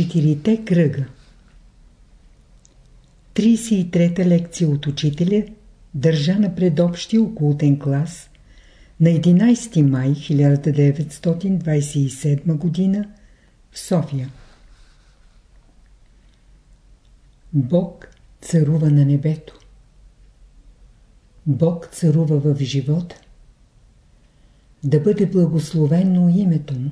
Четирите кръга 33-та лекция от учителя държа на предобщия окултен клас на 11 май 1927 г. в София. Бог царува на небето. Бог царува в живота. Да бъде благословено името му.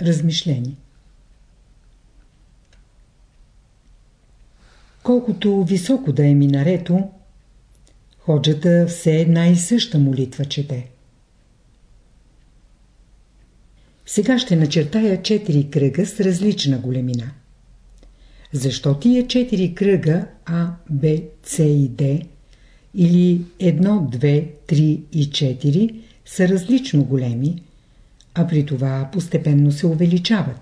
Размишление Колкото високо да е минарето, ходжата все една и съща молитва чете. Сега ще начертая четири кръга с различна големина. Защо тия четири кръга А, Б, С и Д или 1, 2, 3 и 4 са различно големи, а при това постепенно се увеличават?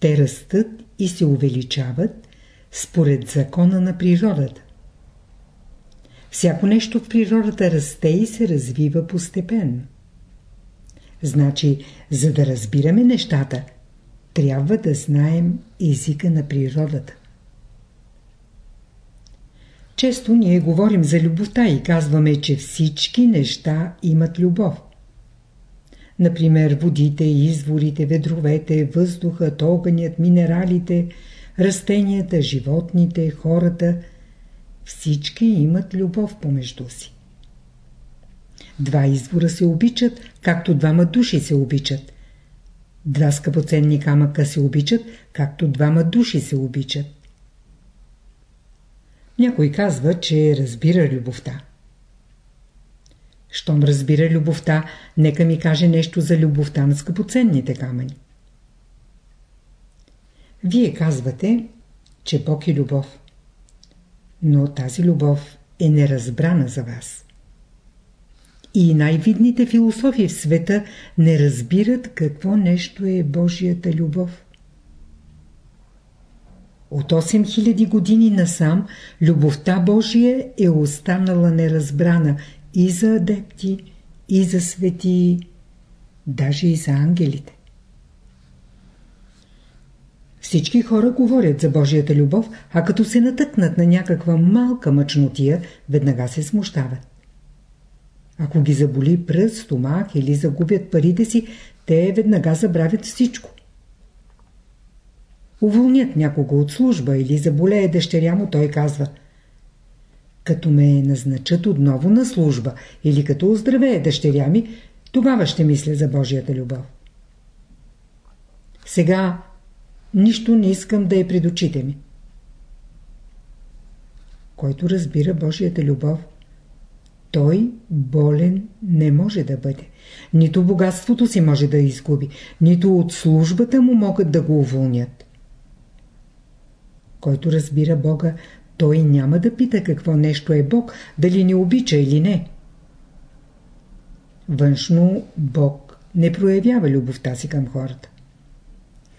Те растат и се увеличават според закона на природата. Всяко нещо в природата расте и се развива постепенно. Значи, за да разбираме нещата, трябва да знаем езика на природата. Често ние говорим за любовта и казваме, че всички неща имат любов. Например, водите, изворите, ведровете, въздухът, огънят, минералите, растенията, животните, хората – всички имат любов помежду си. Два извора се обичат, както двама души се обичат. Два скъпоценни камъка се обичат, както двама души се обичат. Някой казва, че разбира любовта. Щом разбира любовта, нека ми каже нещо за любовта на скъпоценните камъни. Вие казвате, че Бог е любов. Но тази любов е неразбрана за вас. И най-видните философи в света не разбират какво нещо е Божията любов. От 8000 години насам любовта Божия е останала неразбрана и за адепти, и за светии, даже и за ангелите. Всички хора говорят за Божията любов, а като се натъкнат на някаква малка мъчнотия, веднага се смущават. Ако ги заболи пръст, стомах или загубят парите си, те веднага забравят всичко. Уволнят някого от служба или заболее дъщеря му, той казва Като ме назначат отново на служба или като оздравее дъщеря ми, тогава ще мисля за Божията любов. Сега нищо не искам да е пред очите ми. Който разбира Божията любов, той болен не може да бъде. Нито богатството си може да изгуби, нито от службата му могат да го уволнят. Който разбира Бога, той няма да пита какво нещо е Бог, дали ни обича или не. Външно Бог не проявява любовта си към хората.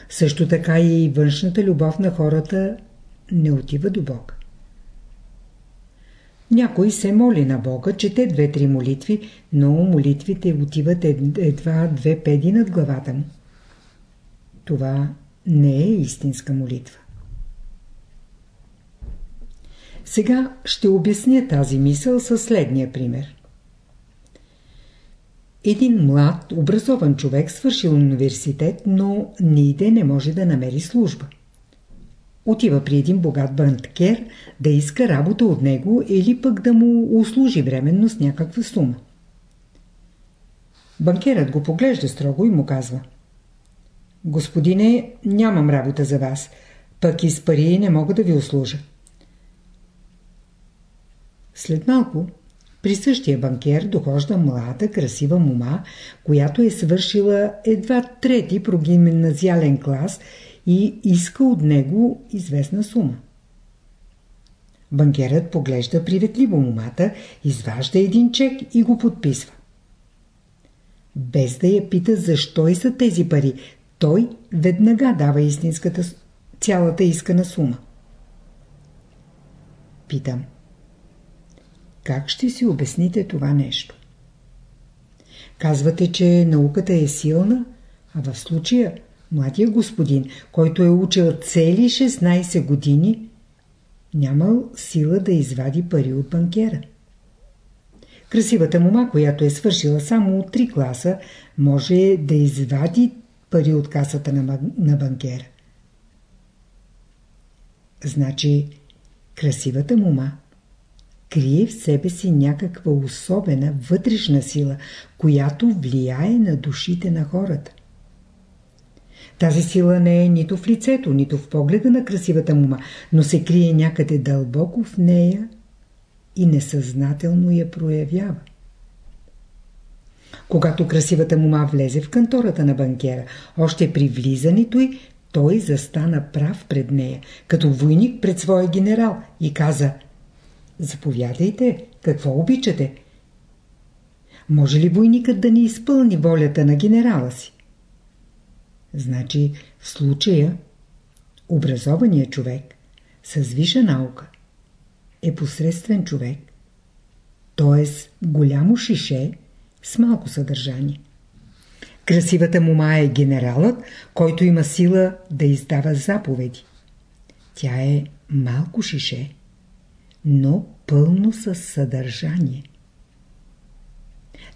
Също така и външната любов на хората не отива до Бога. Някой се моли на Бога, чете две-три молитви, но молитвите отиват едва две педи над главата му. Това не е истинска молитва. Сега ще обясня тази мисъл със следния пример. Един млад, образован човек свършил университет, но ниде не може да намери служба. Отива при един богат банкер да иска работа от него или пък да му услужи временно с някаква сума. Банкерът го поглежда строго и му казва Господине, нямам работа за вас, пък и с пари не мога да ви услужа. След малко при същия банкер дохожда млада, красива мома, която е свършила едва трети прогимназиален клас и иска от него известна сума. Банкерът поглежда приветливо момата, изважда един чек и го подписва. Без да я пита защо и са тези пари, той веднага дава истинската цялата искана сума. Питам. Как ще си обясните това нещо? Казвате, че науката е силна, А в случая младия господин, който е учил цели 16 години, нямал сила да извади пари от банкера. Красивата мума, която е свършила само от 3 класа, може да извади пари от касата на, на банкера. Значи, красивата мума крие в себе си някаква особена вътрешна сила, която влияе на душите на хората. Тази сила не е нито в лицето, нито в погледа на красивата мума, но се крие някъде дълбоко в нея и несъзнателно я проявява. Когато красивата мума влезе в кантората на банкера, още при влизането й, той застана прав пред нея, като войник пред своя генерал и каза «Заповядайте, какво обичате?» Може ли войникът да не изпълни волята на генерала си? Значи в случая образованият човек с виша наука е посредствен човек, т.е. голямо шише с малко съдържание. Красивата мума е генералът, който има сила да издава заповеди. Тя е малко шише, но пълно със съдържание.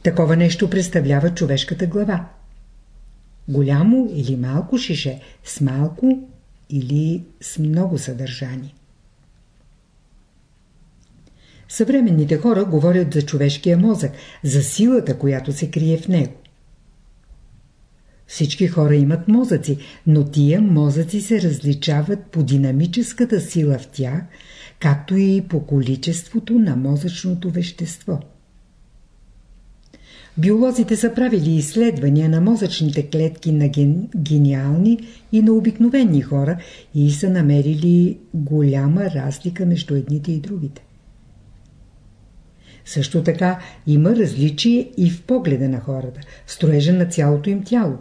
Такова нещо представлява човешката глава. Голямо или малко шише, с малко или с много съдържание. Съвременните хора говорят за човешкия мозък, за силата, която се крие в него. Всички хора имат мозъци, но тия мозъци се различават по динамическата сила в тях, както и по количеството на мозъчното вещество. Биолозите са правили изследвания на мозъчните клетки на ген... гениални и на обикновени хора и са намерили голяма разлика между едните и другите. Също така има различие и в погледа на хората, в строежа на цялото им тяло.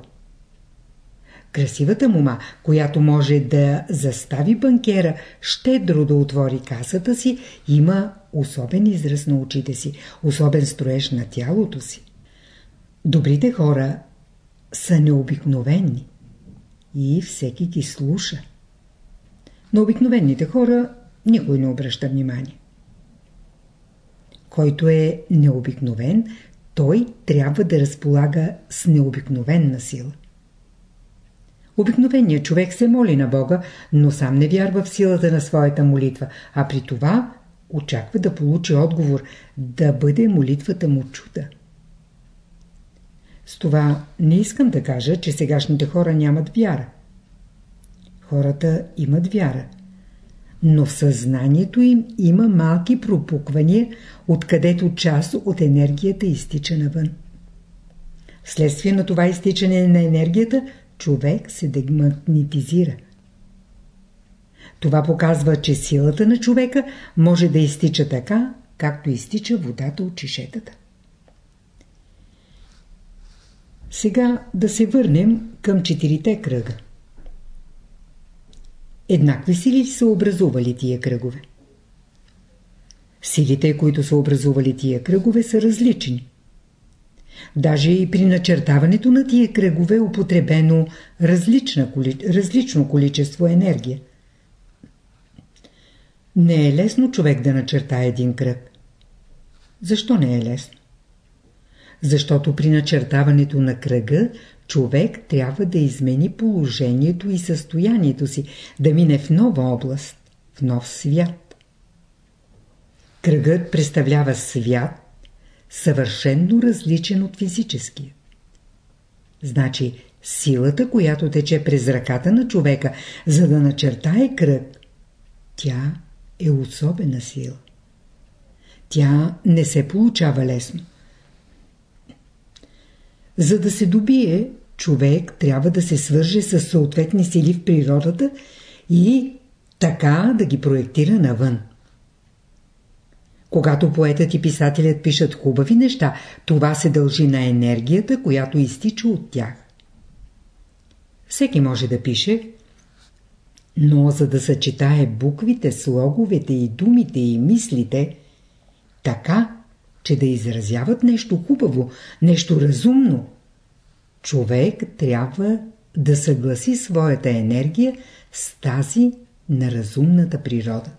Красивата мума, която може да застави банкера щедро да отвори касата си, има особен израз на очите си, особен строеж на тялото си. Добрите хора са необикновени и всеки ги слуша. На обикновените хора никой не обръща внимание. Който е необикновен, той трябва да разполага с необикновенна сила. Обикновеният човек се моли на Бога, но сам не вярва в силата на своята молитва, а при това очаква да получи отговор, да бъде молитвата му чуда. С това не искам да кажа, че сегашните хора нямат вяра. Хората имат вяра. Но в съзнанието им има малки пропуквания, откъдето част от енергията изтича навън. Вследствие на това изтичане на енергията, човек се демагнетизира. Това показва, че силата на човека може да изтича така, както изтича водата от чешетата. Сега да се върнем към четирите кръга. Еднакви сили са образували тия кръгове. Силите, които са образували тия кръгове, са различни. Даже и при начертаването на тия кръгове е употребено различна, различно количество енергия. Не е лесно човек да начертае един кръг. Защо не е лесно? Защото при начертаването на кръга човек трябва да измени положението и състоянието си, да мине в нова област, в нов свят. Кръгът представлява свят, съвършенно различен от физическия. Значи, силата, която тече през ръката на човека, за да начертае кръг, тя е особена сила. Тя не се получава лесно. За да се добие, човек трябва да се свърже с съответни сили в природата и така да ги проектира навън. Когато поетът и писателят пишат хубави неща, това се дължи на енергията, която изтича от тях. Всеки може да пише, но за да съчетае буквите, слоговете и думите и мислите, така, че да изразяват нещо хубаво, нещо разумно, човек трябва да съгласи своята енергия с тази на разумната природа.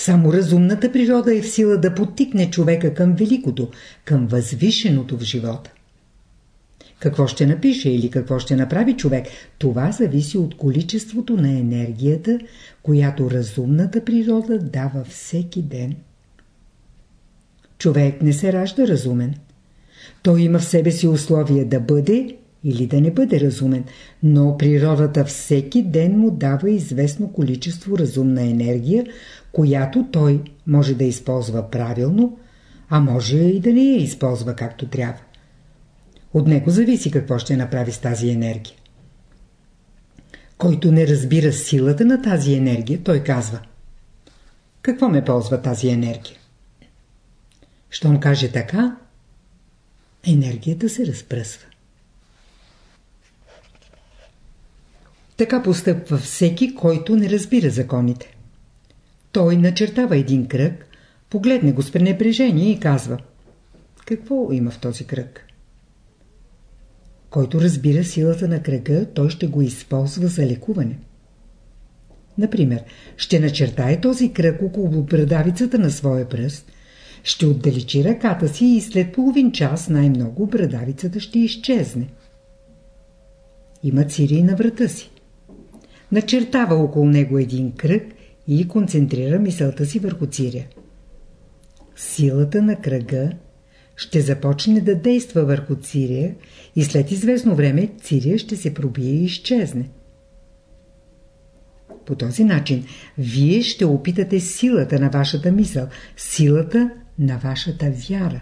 Само разумната природа е в сила да потикне човека към великото, към възвишеното в живота. Какво ще напише или какво ще направи човек, това зависи от количеството на енергията, която разумната природа дава всеки ден. Човек не се ражда разумен. Той има в себе си условия да бъде или да не бъде разумен, но природата всеки ден му дава известно количество разумна енергия, която той може да използва правилно, а може и да не я използва както трябва. От него зависи какво ще направи с тази енергия. Който не разбира силата на тази енергия, той казва Какво ме ползва тази енергия? Щом каже така, енергията се разпръсва. Така постъпва всеки, който не разбира законите. Той начертава един кръг, погледне го с пренебрежение и казва Какво има в този кръг? Който разбира силата на кръга, той ще го използва за лекуване. Например, ще начертае този кръг около брадавицата на своя пръст, ще отдалечи ръката си и след половин час най-много брадавицата ще изчезне. Има цири на врата си. Начертава около него един кръг и концентрира мисълта си върху циря. Силата на кръга ще започне да действа върху Цирия и след известно време Цирия ще се пробие и изчезне. По този начин вие ще опитате силата на вашата мисъл, силата на вашата вяра.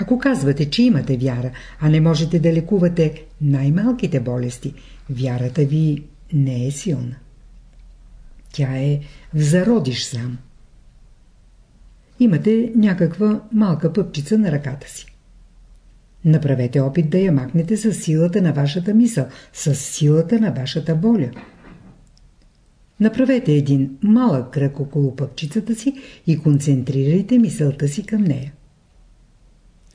Ако казвате, че имате вяра, а не можете да лекувате най-малките болести, вярата ви не е силна. Тя е в зародиш сам имате някаква малка пъпчица на ръката си. Направете опит да я махнете с силата на вашата мисъл, с силата на вашата воля. Направете един малък кръг около пъпчицата си и концентрирайте мисълта си към нея.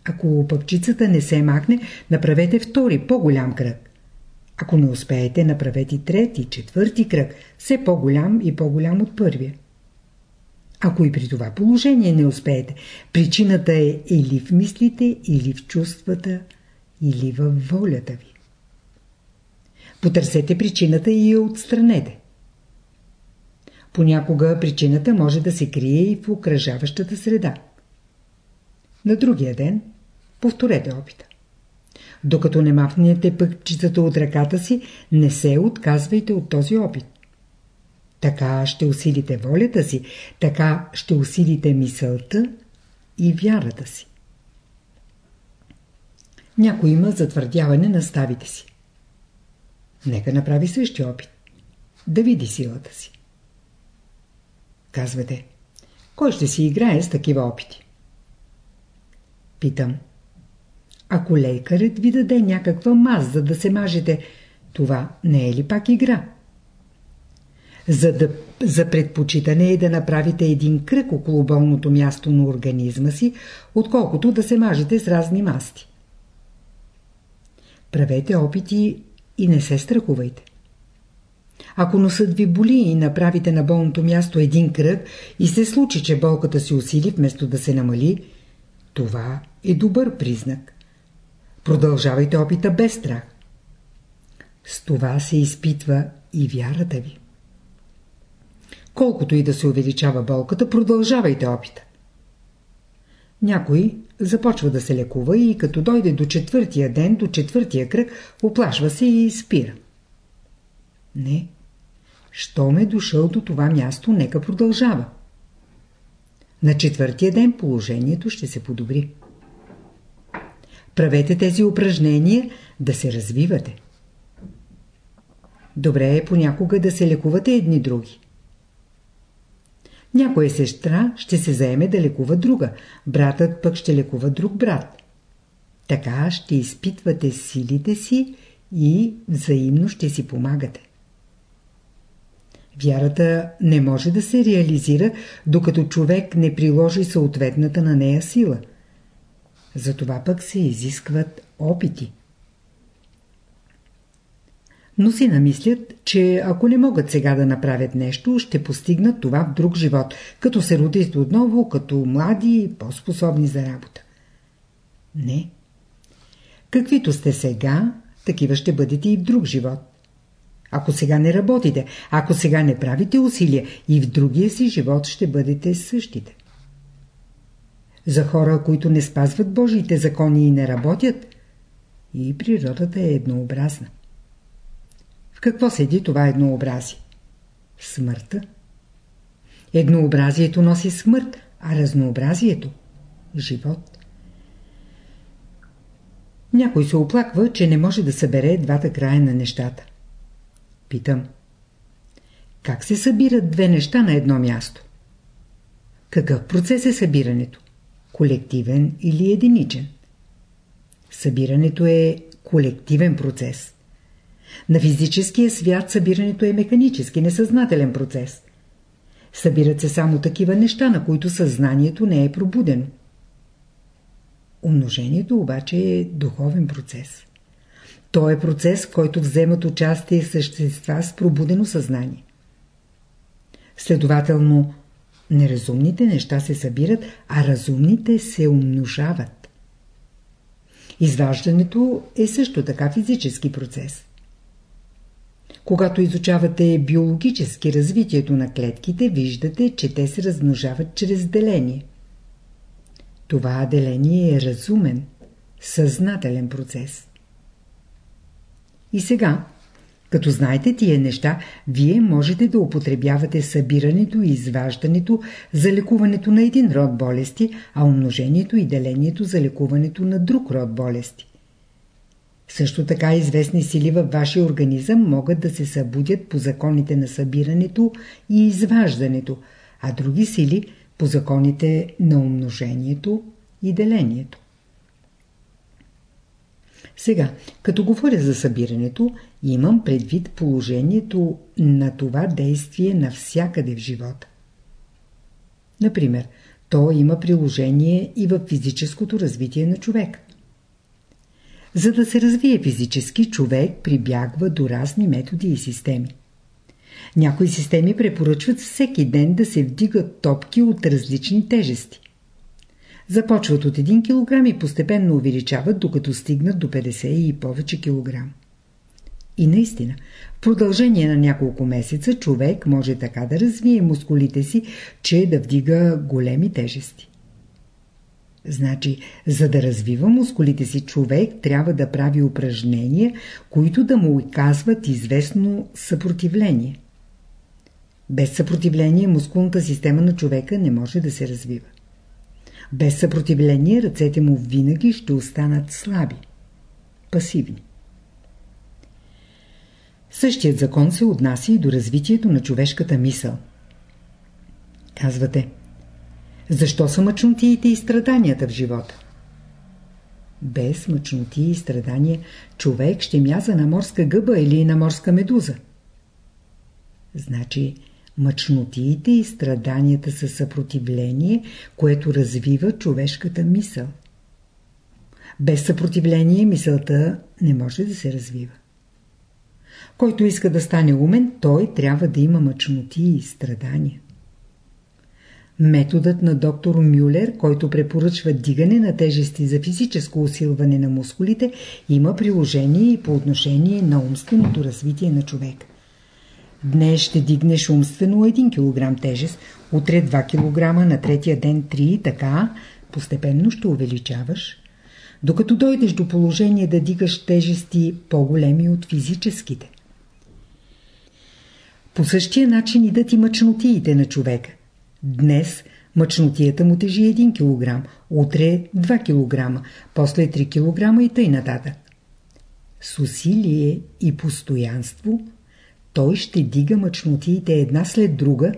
Ако пъпчицата не се махне, направете втори, по-голям кръг. Ако не успеете, направете трети, четвърти кръг, все по-голям и по-голям от първия. Ако и при това положение не успеете, причината е или в мислите, или в чувствата, или в волята ви. Потърсете причината и я отстранете. Понякога причината може да се крие и в окръжаващата среда. На другия ден повторете опита. Докато не махнете пъкчицата от ръката си, не се отказвайте от този опит. Така ще усилите волята си, така ще усилите мисълта и вярата си. Някой има затвърдяване на ставите си. Нека направи същия опит. Да види силата си. Казвате, кой ще си играе с такива опити? Питам. Ако лекарът ви даде някаква маз, за да се мажете, това не е ли пак игра? За, да, за предпочитане е да направите един кръг около болното място на организма си, отколкото да се мажете с разни масти. Правете опити и не се страхувайте. Ако носът ви боли и направите на болното място един кръг и се случи, че болката се усили вместо да се намали, това е добър признак. Продължавайте опита без страх. С това се изпитва и вярата ви. Колкото и да се увеличава болката, продължавайте опита. Някой започва да се лекува и като дойде до четвъртия ден, до четвъртия кръг, оплашва се и спира. Не. Щом е дошъл до това място, нека продължава. На четвъртия ден положението ще се подобри. Правете тези упражнения да се развивате. Добре е понякога да се лекувате едни други. Някоя сестра ще се заеме да лекува друга, братът пък ще лекува друг брат. Така ще изпитвате силите си и взаимно ще си помагате. Вярата не може да се реализира, докато човек не приложи съответната на нея сила. Затова пък се изискват опити. Но си намислят, че ако не могат сега да направят нещо, ще постигнат това в друг живот, като се родят отново, като млади и по-способни за работа. Не. Каквито сте сега, такива ще бъдете и в друг живот. Ако сега не работите, ако сега не правите усилия, и в другия си живот ще бъдете същите. За хора, които не спазват Божиите закони и не работят, и природата е еднообразна. В какво седи това еднообразие? Смъртта. Еднообразието носи смърт, а разнообразието – живот. Някой се оплаква, че не може да събере двата края на нещата. Питам. Как се събират две неща на едно място? Какъв процес е събирането? Колективен или единичен? Събирането е колективен процес. На физическия свят събирането е механически, несъзнателен процес. Събират се само такива неща, на които съзнанието не е пробудено. Умножението обаче е духовен процес. То е процес, в който вземат участие същества с пробудено съзнание. Следователно, неразумните неща се събират, а разумните се умножават. Изваждането е също така физически процес. Когато изучавате биологически развитието на клетките, виждате, че те се размножават чрез деление. Това деление е разумен, съзнателен процес. И сега, като знаете тия неща, вие можете да употребявате събирането и изваждането за лекуването на един род болести, а умножението и делението за лекуването на друг род болести. Също така известни сили във вашия организъм могат да се събудят по законите на събирането и изваждането, а други сили по законите на умножението и делението. Сега, като говоря за събирането, имам предвид положението на това действие навсякъде в живота. Например, то има приложение и в физическото развитие на човек. За да се развие физически, човек прибягва до разни методи и системи. Някои системи препоръчват всеки ден да се вдигат топки от различни тежести. Започват от 1 кг и постепенно увеличават, докато стигнат до 50 и повече килограм. И наистина, в продължение на няколко месеца човек може така да развие мускулите си, че да вдига големи тежести. Значи, за да развива мускулите си, човек трябва да прави упражнения, които да му оказват известно съпротивление. Без съпротивление мускулната система на човека не може да се развива. Без съпротивление ръцете му винаги ще останат слаби, пасивни. Същият закон се отнася и до развитието на човешката мисъл. Казвате, защо са мъчнотиите и страданията в живота? Без мъчноти и страдания човек ще мяза на морска гъба или на морска медуза. Значи, Мъчнотиите и страданията са съпротивление, което развива човешката мисъл. Без съпротивление мисълта не може да се развива. Който иска да стане умен, той трябва да има мъчноти и страдания. Методът на доктор Мюлер, който препоръчва дигане на тежести за физическо усилване на мускулите, има приложение и по отношение на умственото развитие на човека. Днес ще дигнеш умствено 1 кг тежест, утре 2 кг, на третия ден 3 и така постепенно ще увеличаваш, докато дойдеш до положение да дигаш тежести по-големи от физическите. По същия начин идат и мъчнотиите на човека. Днес мъчнотията му тежи 1 кг, утре 2 кг, после 3 кг и тъй нататък. С усилие и постоянство – той ще дига мъчнотиите една след друга,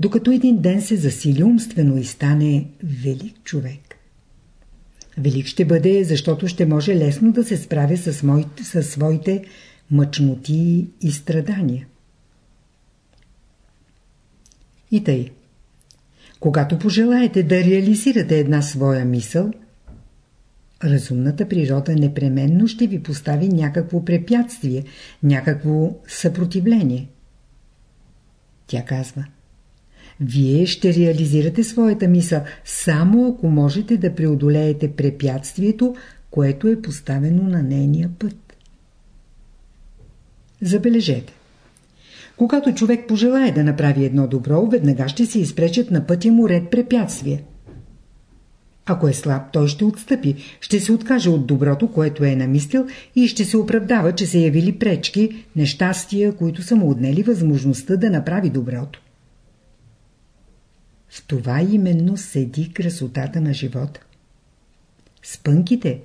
докато един ден се засили умствено и стане велик човек. Велик ще бъде, защото ще може лесно да се справя с, моите, с своите мъчноти и страдания. И тъй. Когато пожелаете да реализирате една своя мисъл, разумната природа непременно ще ви постави някакво препятствие, някакво съпротивление. Тя казва Вие ще реализирате своята мисъл само ако можете да преодолеете препятствието, което е поставено на нейния път. Забележете. Когато човек пожелае да направи едно добро, веднага ще се изпречат на пътя му ред препятствия. Ако е слаб, той ще отстъпи, ще се откаже от доброто, което е намислил и ще се оправдава, че се явили пречки, нещастия, които са му отнели възможността да направи доброто. В това именно седи красотата на живота. Спънките,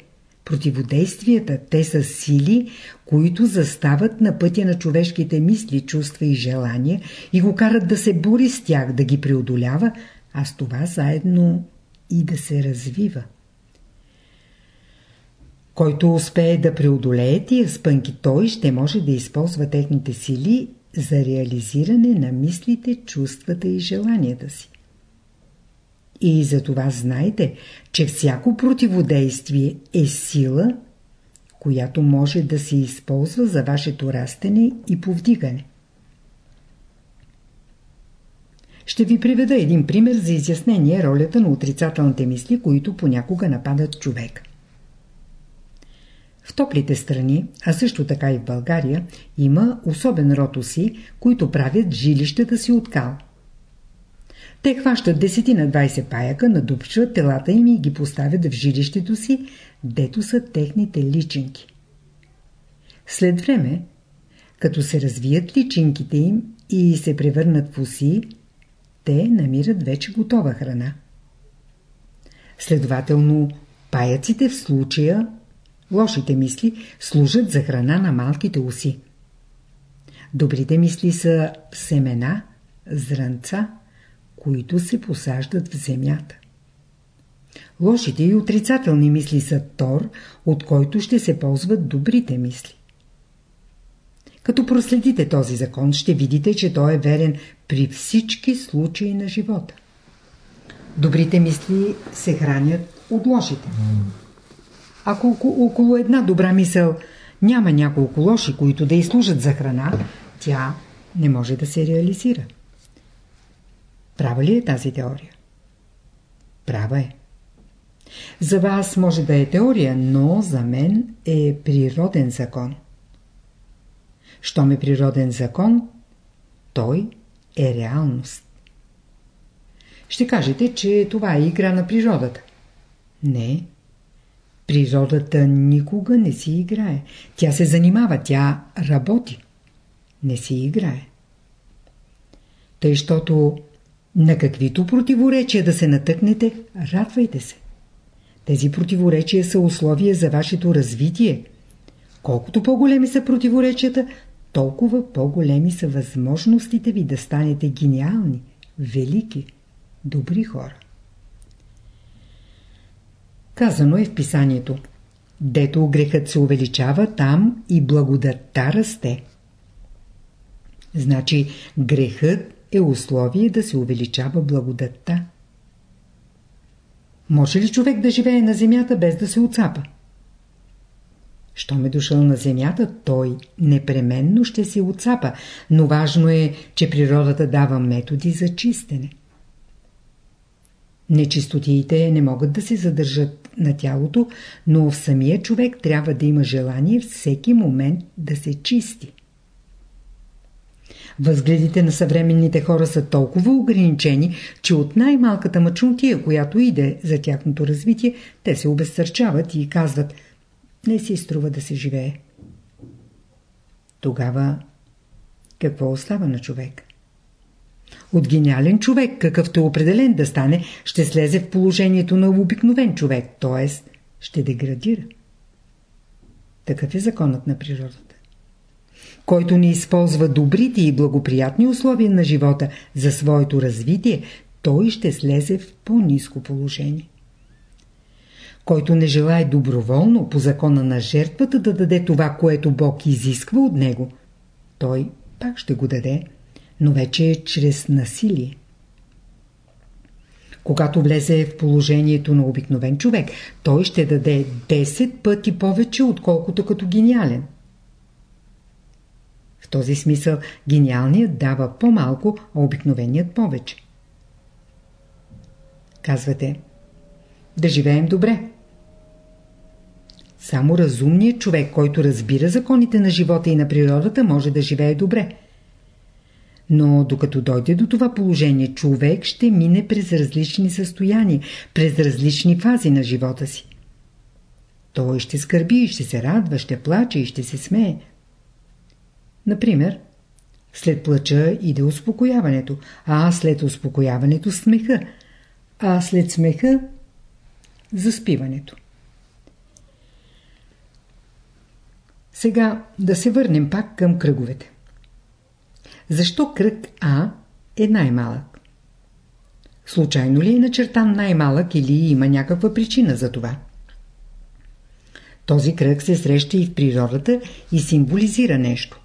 противодействията, те са сили, които застават на пътя на човешките мисли, чувства и желания и го карат да се бори с тях, да ги преодолява, а с това заедно и да се развива. Който успее да преодолее тия спънки, той ще може да използва техните сили за реализиране на мислите, чувствата и желанията си. И за това знайте, че всяко противодействие е сила, която може да се използва за вашето растене и повдигане. Ще ви приведа един пример за изяснение ролята на отрицателните мисли, които понякога нападат човек. В топлите страни, а също така и в България, има особен род уси, които правят жилищата си от кал. Те хващат десетина 20 паяка, надупчват телата им и ги поставят в жилището си, дето са техните личинки. След време, като се развият личинките им и се превърнат в уси, те намират вече готова храна. Следователно, паяците в случая, лошите мисли, служат за храна на малките уси. Добрите мисли са семена, зранца, които се посаждат в земята. Лошите и отрицателни мисли са тор, от който ще се ползват добрите мисли. Като проследите този закон, ще видите, че той е верен при всички случаи на живота. Добрите мисли се хранят от лошите. Ако около една добра мисъл няма няколко лоши, които да изслужат за храна, тя не може да се реализира. Права ли е тази теория? Права е. За вас може да е теория, но за мен е природен закон. Щом е природен закон, той е реалност. Ще кажете, че това е игра на природата. Не. Природата никога не си играе. Тя се занимава, тя работи. Не си играе. Тъй, щото на каквито противоречия да се натъкнете, радвайте се. Тези противоречия са условия за вашето развитие. Колкото по-големи са противоречията, толкова по-големи са възможностите ви да станете гениални, велики, добри хора. Казано е в писанието Дето грехът се увеличава, там и благодатта расте. Значи грехът е условие да се увеличава благодатта. Може ли човек да живее на земята без да се отцапа? Щом е дошъл на земята, той непременно ще се отцапа, но важно е, че природата дава методи за чистене. Нечистотиите не могат да се задържат на тялото, но в самия човек трябва да има желание всеки момент да се чисти. Възгледите на съвременните хора са толкова ограничени, че от най-малката мъчнотия, която иде за тяхното развитие, те се обезсърчават и казват «Не си струва да се живее». Тогава какво остава на човек? От гениален човек, какъвто е определен да стане, ще слезе в положението на обикновен човек, т.е. ще деградира. Такъв е законът на природата. Който не използва добрите и благоприятни условия на живота за своето развитие, той ще слезе в по-низко положение. Който не желая доброволно по закона на жертвата да даде това, което Бог изисква от него, той пак ще го даде, но вече е чрез насилие. Когато влезе в положението на обикновен човек, той ще даде 10 пъти повече, отколкото като гениален. В този смисъл гениалният дава по-малко, а обикновеният повече. Казвате, да живеем добре. Само разумният човек, който разбира законите на живота и на природата, може да живее добре. Но докато дойде до това положение, човек ще мине през различни състояния, през различни фази на живота си. Той ще скърби, ще се радва, ще плаче и ще се смее. Например, след плача иде успокояването, а след успокояването смеха, а след смеха заспиването. Сега да се върнем пак към кръговете. Защо кръг А е най-малък? Случайно ли е начертан най-малък или има някаква причина за това? Този кръг се среща и в природата и символизира нещо.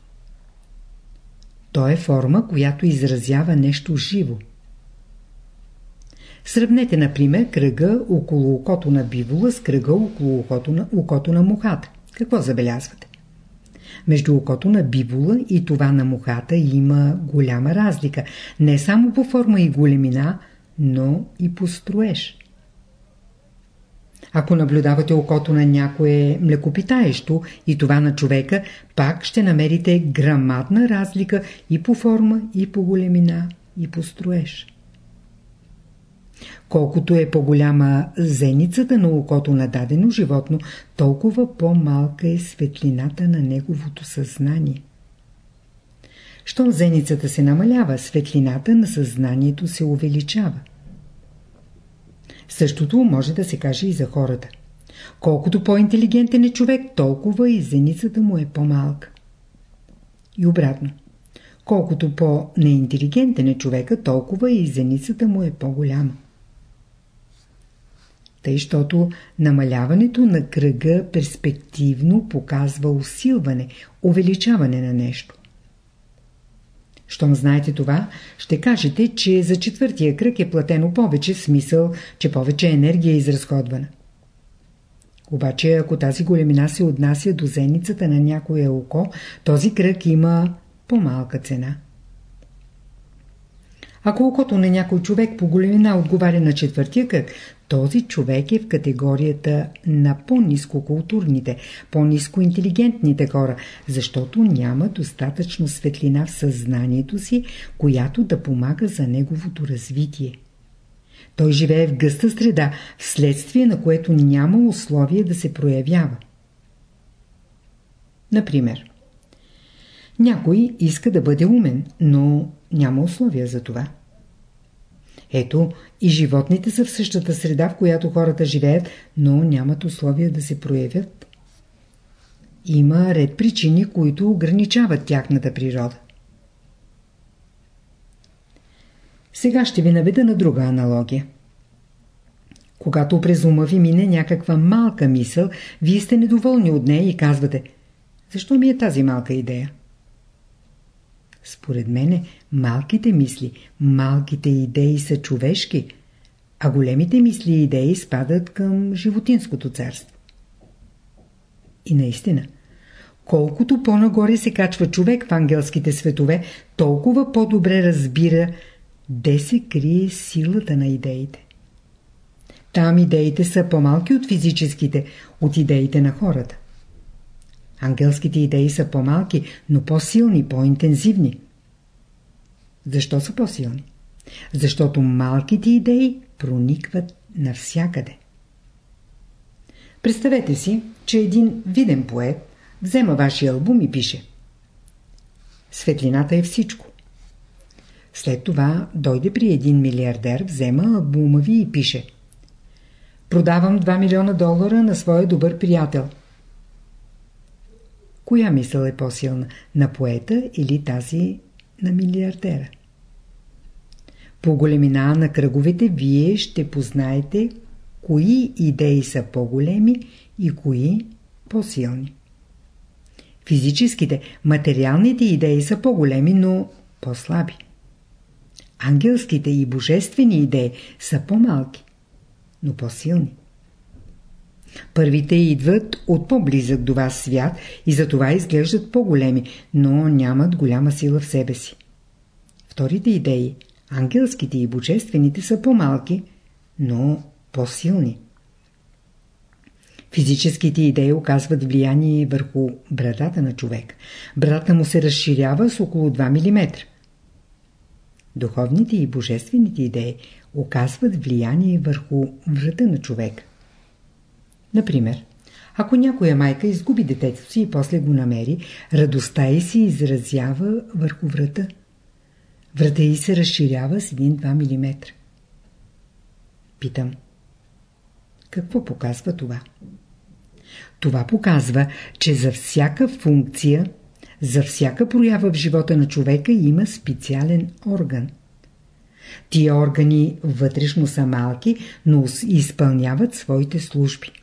Той е форма, която изразява нещо живо. Сравнете, например, кръга около окото на бивола с кръга около окото на, окото на мухата. Какво забелязвате? Между окото на бивола и това на мухата има голяма разлика. Не само по форма и големина, но и по строеж. Ако наблюдавате окото на някое млекопитаещо и това на човека, пак ще намерите грамадна разлика и по форма, и по големина, и по строеж. Колкото е по-голяма зеницата на окото на дадено животно, толкова по-малка е светлината на неговото съзнание. Щом зеницата се намалява, светлината на съзнанието се увеличава. Същото може да се каже и за хората. Колкото по-интелигентен е човек, толкова и зеницата му е по-малка. И обратно. Колкото по-неинтелигентен е човека, толкова и зеницата му е по-голяма. Тъй, щото намаляването на кръга перспективно показва усилване, увеличаване на нещо. Щом знаете това, ще кажете, че за четвъртия кръг е платено повече, смисъл, че повече енергия е изразходвана. Обаче, ако тази големина се отнася до зеницата на някое око, този кръг има по-малка цена. Ако окото на някой човек по големина отговаря на четвъртия кръг, този човек е в категорията на по-низко културните, по-низко интелигентните хора, защото няма достатъчно светлина в съзнанието си, която да помага за неговото развитие. Той живее в гъста среда, вследствие на което няма условие да се проявява. Например, някой иска да бъде умен, но няма условия за това. Ето, и животните са в същата среда, в която хората живеят, но нямат условия да се проявят. Има ред причини, които ограничават тяхната природа. Сега ще ви наведа на друга аналогия. Когато през ума ви мине някаква малка мисъл, вие сте недоволни от нея и казвате «Защо ми е тази малка идея?» Според мене, малките мисли, малките идеи са човешки, а големите мисли и идеи спадат към животинското царство. И наистина, колкото по-нагоре се качва човек в ангелските светове, толкова по-добре разбира де се крие силата на идеите. Там идеите са по-малки от физическите, от идеите на хората. Ангелските идеи са по-малки, но по-силни, по-интензивни. Защо са по-силни? Защото малките идеи проникват навсякъде. Представете си, че един виден поет взема вашия албум и пише Светлината е всичко. След това дойде при един милиардер, взема албума ви и пише Продавам 2 милиона долара на своя добър приятел – Коя мисъл е по-силна? На поета или тази на милиардера? По големина на кръговете вие ще познаете кои идеи са по-големи и кои по-силни. Физическите, материалните идеи са по-големи, но по-слаби. ангелските и божествени идеи са по-малки, но по-силни. Първите идват от по-близък до вас свят и затова изглеждат по-големи, но нямат голяма сила в себе си. Вторите идеи, ангелските и божествените, са по-малки, но по-силни. Физическите идеи оказват влияние върху брадата на човек. Брадата му се разширява с около 2 мм. Духовните и божествените идеи оказват влияние върху врата на човек. Например, ако някоя майка изгуби детето си и после го намери, радостта й се изразява върху врата. Врата й се разширява с 1-2 мм. Питам. Какво показва това? Това показва, че за всяка функция, за всяка проява в живота на човека има специален орган. Тия органи вътрешно са малки, но изпълняват своите служби.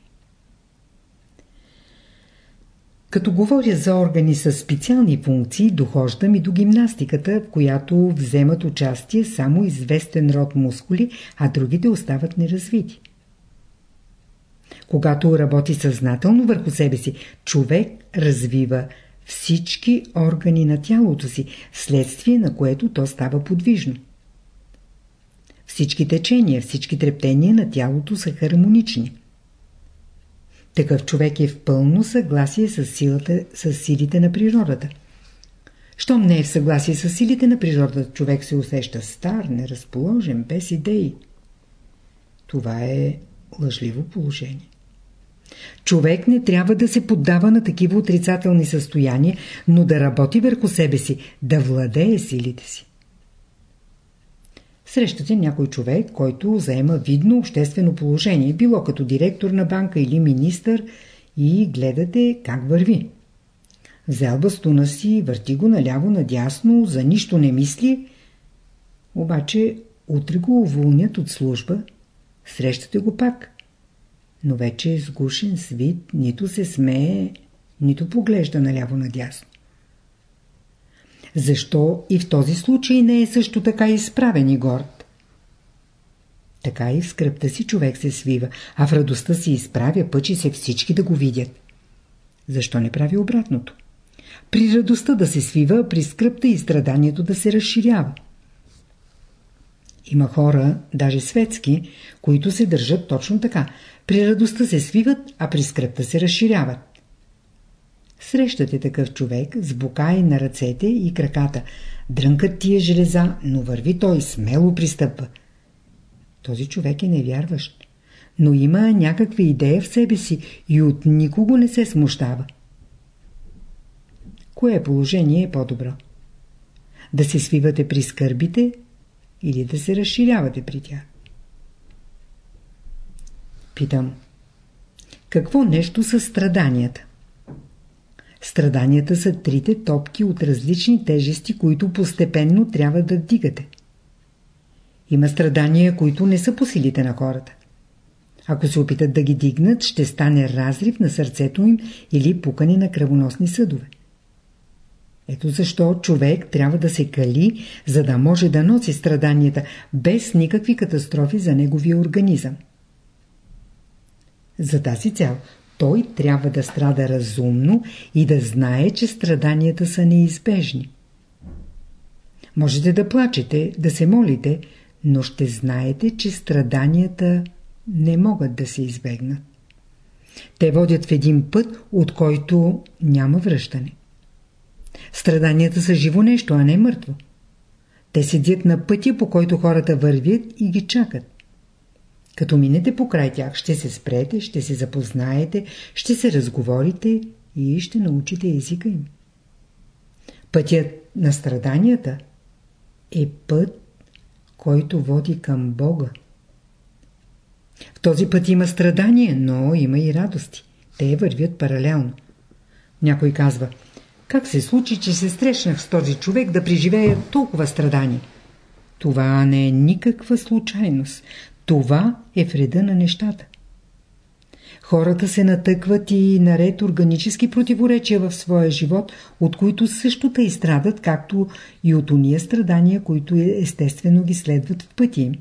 Като говоря за органи с специални функции, дохождам и до гимнастиката, в която вземат участие само известен род мускули, а другите остават неразвити. Когато работи съзнателно върху себе си, човек развива всички органи на тялото си, вследствие на което то става подвижно. Всички течения, всички трептения на тялото са хармонични. Такъв човек е в пълно съгласие с, силата, с силите на природата. Щом не е в съгласие с силите на природата, човек се усеща стар, неразположен, без идеи. Това е лъжливо положение. Човек не трябва да се поддава на такива отрицателни състояния, но да работи върху себе си, да владее силите си. Срещате някой човек, който заема видно обществено положение, било като директор на банка или министър и гледате как върви. Взел бастуна си, върти го наляво надясно, за нищо не мисли, обаче утре го уволнят от служба, срещате го пак но вече е сгушен свит, нито се смее, нито поглежда наляво надясно. Защо и в този случай не е също така изправен и горд? Така и в скръпта си човек се свива, а в радостта си изправя, пъчи се всички да го видят. Защо не прави обратното? При радостта да се свива, при скръпта и страданието да се разширява. Има хора, даже светски, които се държат точно така. При радостта се свиват, а при скръпта се разширяват. Срещате такъв човек с букаи на ръцете и краката. Дрънкат тия железа, но върви той, смело пристъпва. Този човек е невярващ, но има някаква идея в себе си и от никого не се смущава. Кое положение е по-добро? Да се свивате при скърбите или да се разширявате при тях? Питам. Какво нещо са страданията? Страданията са трите топки от различни тежести, които постепенно трябва да дигате. Има страдания, които не са по силите на хората. Ако се опитат да ги дигнат, ще стане разрив на сърцето им или пукане на кръвоносни съдове. Ето защо човек трябва да се кали, за да може да носи страданията без никакви катастрофи за неговия организъм. За тази цел той трябва да страда разумно и да знае, че страданията са неизбежни. Можете да плачете, да се молите, но ще знаете, че страданията не могат да се избегнат. Те водят в един път, от който няма връщане. Страданията са живо нещо, а не мъртво. Те седят на пътя, по който хората вървят и ги чакат. Като минете покрай тях, ще се спрете, ще се запознаете, ще се разговорите и ще научите езика им. Пътят на страданията е път, който води към Бога. В този път има страдания, но има и радости. Те вървят паралелно. Някой казва, как се случи, че се срещнах с този човек да преживея толкова страдания? Това не е никаква случайност. Това е вреда на нещата. хората се натъкват и наред органически противоречия в своя живот, от които също те изстрадат, както и от уния страдания, които естествено ги следват в пъти.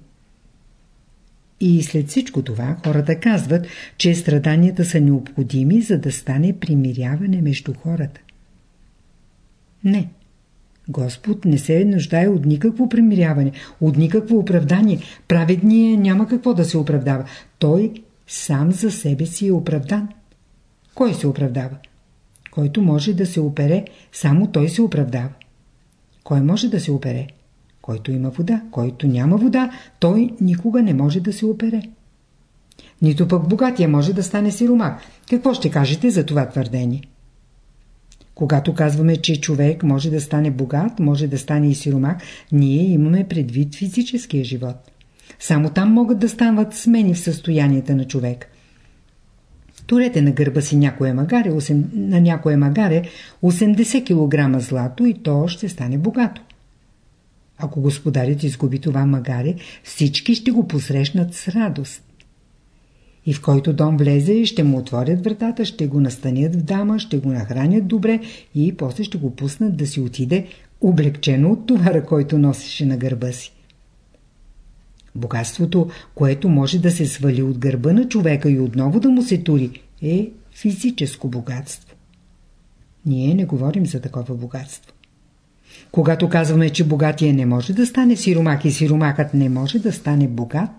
И след всичко това хората казват, че страданията са необходими, за да стане примиряване между хората. Не. Господ не се нуждае от никакво примиряване, от никакво оправдание. Праведният няма какво да се оправдава. Той сам за себе си е оправдан. Кой се оправдава? Който може да се опере, само той се оправдава. Кой може да се опере? Който има вода. Който няма вода, той никога не може да се опере. Нито пък богатия може да стане сиромак. Какво ще кажете за това твърдение? Когато казваме, че човек може да стане богат, може да стане и сиромак, ние имаме предвид физическия живот. Само там могат да станат смени в състоянията на човек. Турете на гърба си някое магаре, на някое магаре 80 кг злато и то ще стане богато. Ако господарят изгуби това магаре, всички ще го посрещнат с радост. И в който дом влезе, ще му отворят вратата, ще го настанят в дама, ще го нахранят добре и после ще го пуснат да си отиде облегчено от товара, който носеше на гърба си. Богатството, което може да се свали от гърба на човека и отново да му се тури, е физическо богатство. Ние не говорим за такова богатство. Когато казваме, че богатия не може да стане сиромак и сиромакът не може да стане богат,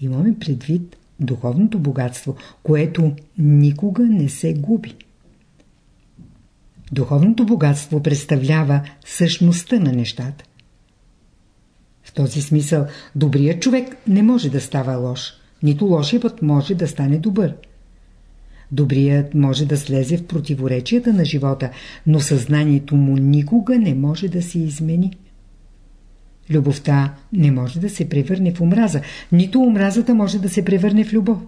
имаме предвид духовното богатство, което никога не се губи. Духовното богатство представлява същността на нещата. В този смисъл добрият човек не може да става лош, нито лошият път може да стане добър. Добрият може да слезе в противоречията на живота, но съзнанието му никога не може да се измени. Любовта не може да се превърне в омраза, нито омразата може да се превърне в любов.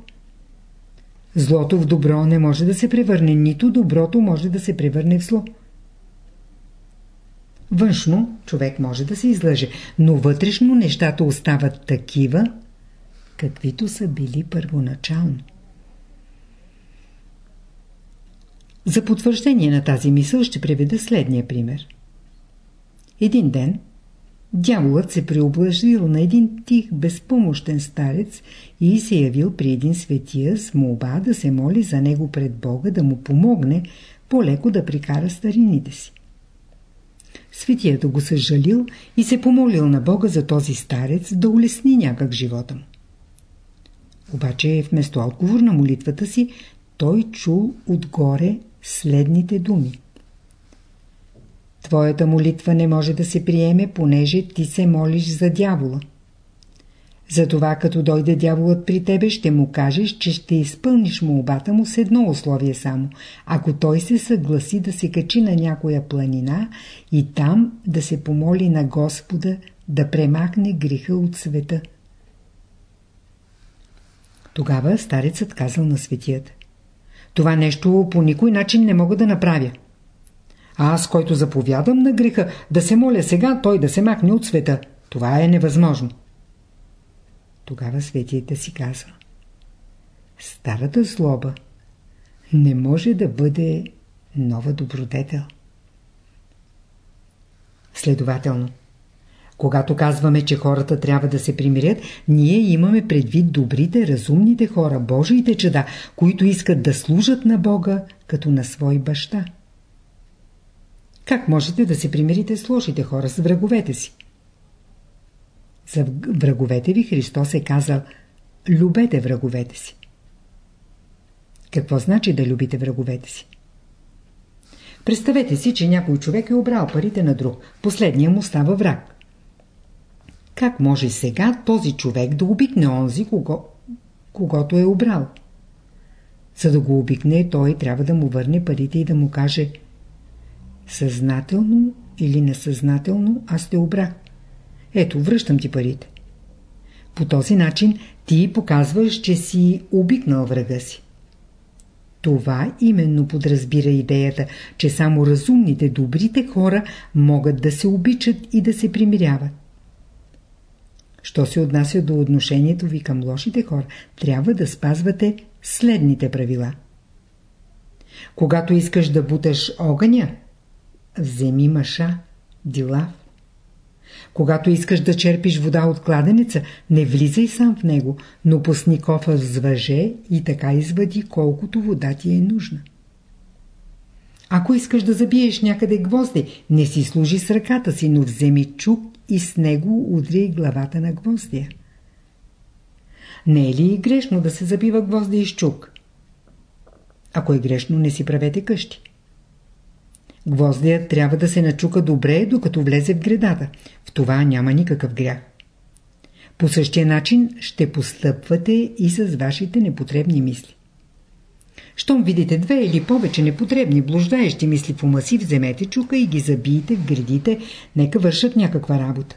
Злото в добро не може да се превърне, нито доброто може да се превърне в зло. Външно човек може да се излъже, но вътрешно нещата остават такива, каквито са били първоначално. За потвърждение на тази мисъл ще приведа следния пример. Един ден дяволът се преоблажил на един тих, безпомощен старец и се явил при един светия с молба да се моли за него пред Бога да му помогне по-леко да прикара старините си. Светията го съжалил и се помолил на Бога за този старец да улесни някак живота му. Обаче вместо отговор на молитвата си, той чул отгоре следните думи. Твоята молитва не може да се приеме, понеже ти се молиш за дявола. Затова като дойде дяволът при тебе, ще му кажеш, че ще изпълниш молбата му с едно условие само. Ако той се съгласи да се качи на някоя планина и там да се помоли на Господа да премахне греха от света. Тогава старецът казал на светията. Това нещо по никой начин не мога да направя. А аз, който заповядам на греха, да се моля сега той да се махне от света, това е невъзможно. Тогава светията си казва Старата злоба не може да бъде нова добродетел. Следователно, когато казваме, че хората трябва да се примирят, ние имаме предвид добрите, разумните хора, Божиите чеда, които искат да служат на Бога като на свой баща. Как можете да се примирите с лошите хора, с враговете си? За враговете ви Христос е казал Любете враговете си. Какво значи да любите враговете си? Представете си, че някой човек е обрал парите на друг. Последния му става враг. Как може сега този човек да обикне онзи, кого, когото е обрал? За да го обикне, той трябва да му върне парите и да му каже Съзнателно или несъзнателно аз те обрах. Ето, връщам ти парите. По този начин ти показваш, че си обикнал врага си. Това именно подразбира идеята, че само разумните, добрите хора могат да се обичат и да се примиряват. Що се отнася до отношението ви към лошите хора, трябва да спазвате следните правила. Когато искаш да буташ огъня, вземи маша, дилав. Когато искаш да черпиш вода от кладенеца, не влизай сам в него, но пусни кофа въже и така извади колкото вода ти е нужна. Ако искаш да забиеш някъде гвозди, не си служи с ръката си, но вземи чук и с него удри главата на гвоздия. Не е ли грешно да се забива гвозди и чук? Ако е грешно, не си правете къщи. Гвоздият трябва да се начука добре, докато влезе в гредата. В това няма никакъв грях. По същия начин ще постъпвате и с вашите непотребни мисли. Щом видите две или повече непотребни, блуждаещи мисли в ума си, вземете чука и ги забиете в градите, нека вършат някаква работа.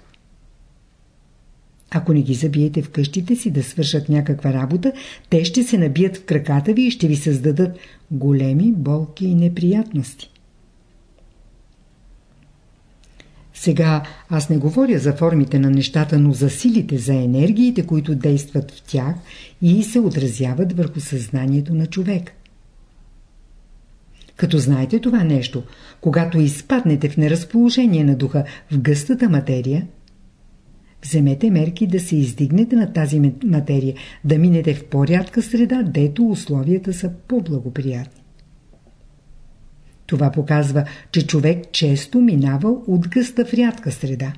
Ако не ги забиете в къщите си да свършат някаква работа, те ще се набият в краката ви и ще ви създадат големи болки и неприятности. Сега аз не говоря за формите на нещата, но за силите, за енергиите, които действат в тях и се отразяват върху съзнанието на човек. Като знаете това нещо, когато изпаднете в неразположение на духа в гъстата материя, вземете мерки да се издигнете на тази материя, да минете в по-рядка среда, дето условията са по-благоприятни. Това показва, че човек често минава от гъста в рядка среда.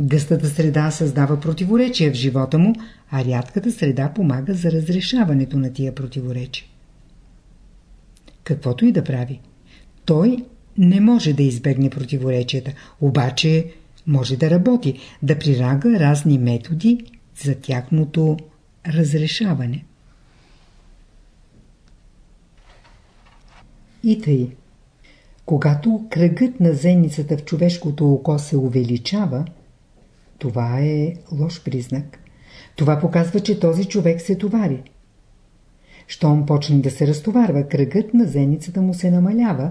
Гъстата среда създава противоречия в живота му, а рядката среда помага за разрешаването на тия противоречия. Каквото и да прави, той не може да избегне противоречията, обаче може да работи, да прирага разни методи за тяхното разрешаване. И тъй. Когато кръгът на зеницата в човешкото око се увеличава, това е лош признак. Това показва, че този човек се товари. Щом почне да се разтоварва, кръгът на зеницата му се намалява,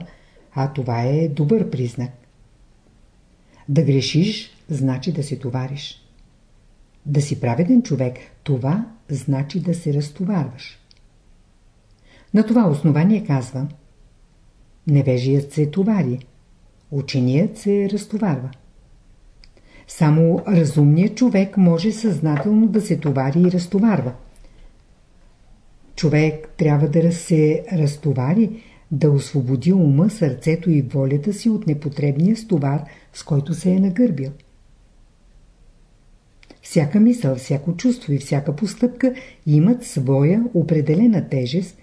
а това е добър признак. Да грешиш, значи да се товариш. Да си праведен човек, това значи да се разтоварваш. На това основание казвам – Невежият се товари, ученият се разтоварва. Само разумният човек може съзнателно да се товари и разтоварва. Човек трябва да се разтовари, да освободи ума, сърцето и волята си от непотребния стовар, с който се е нагърбил. Всяка мисъл, всяко чувство и всяка постъпка имат своя определена тежест,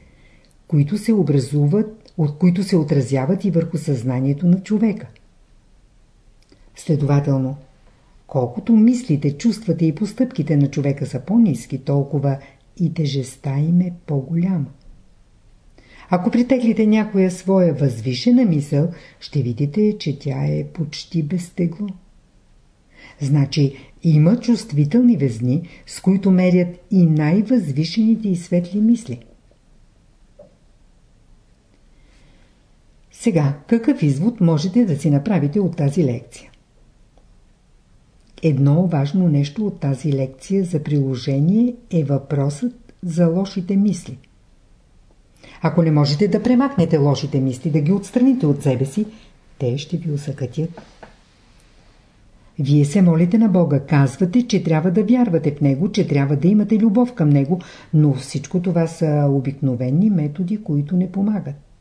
които се образуват от които се отразяват и върху съзнанието на човека. Следователно, колкото мислите, чувствата и постъпките на човека са по-низки, толкова и тежеста им е по-голяма. Ако притеглите някоя своя възвишена мисъл, ще видите, че тя е почти без тегло. Значи има чувствителни везни, с които мерят и най-възвишените и светли мисли. Сега, какъв извод можете да си направите от тази лекция? Едно важно нещо от тази лекция за приложение е въпросът за лошите мисли. Ако не можете да премахнете лошите мисли, да ги отстраните от себе си, те ще ви усъкатят. Вие се молите на Бога, казвате, че трябва да вярвате в Него, че трябва да имате любов към Него, но всичко това са обикновени методи, които не помагат.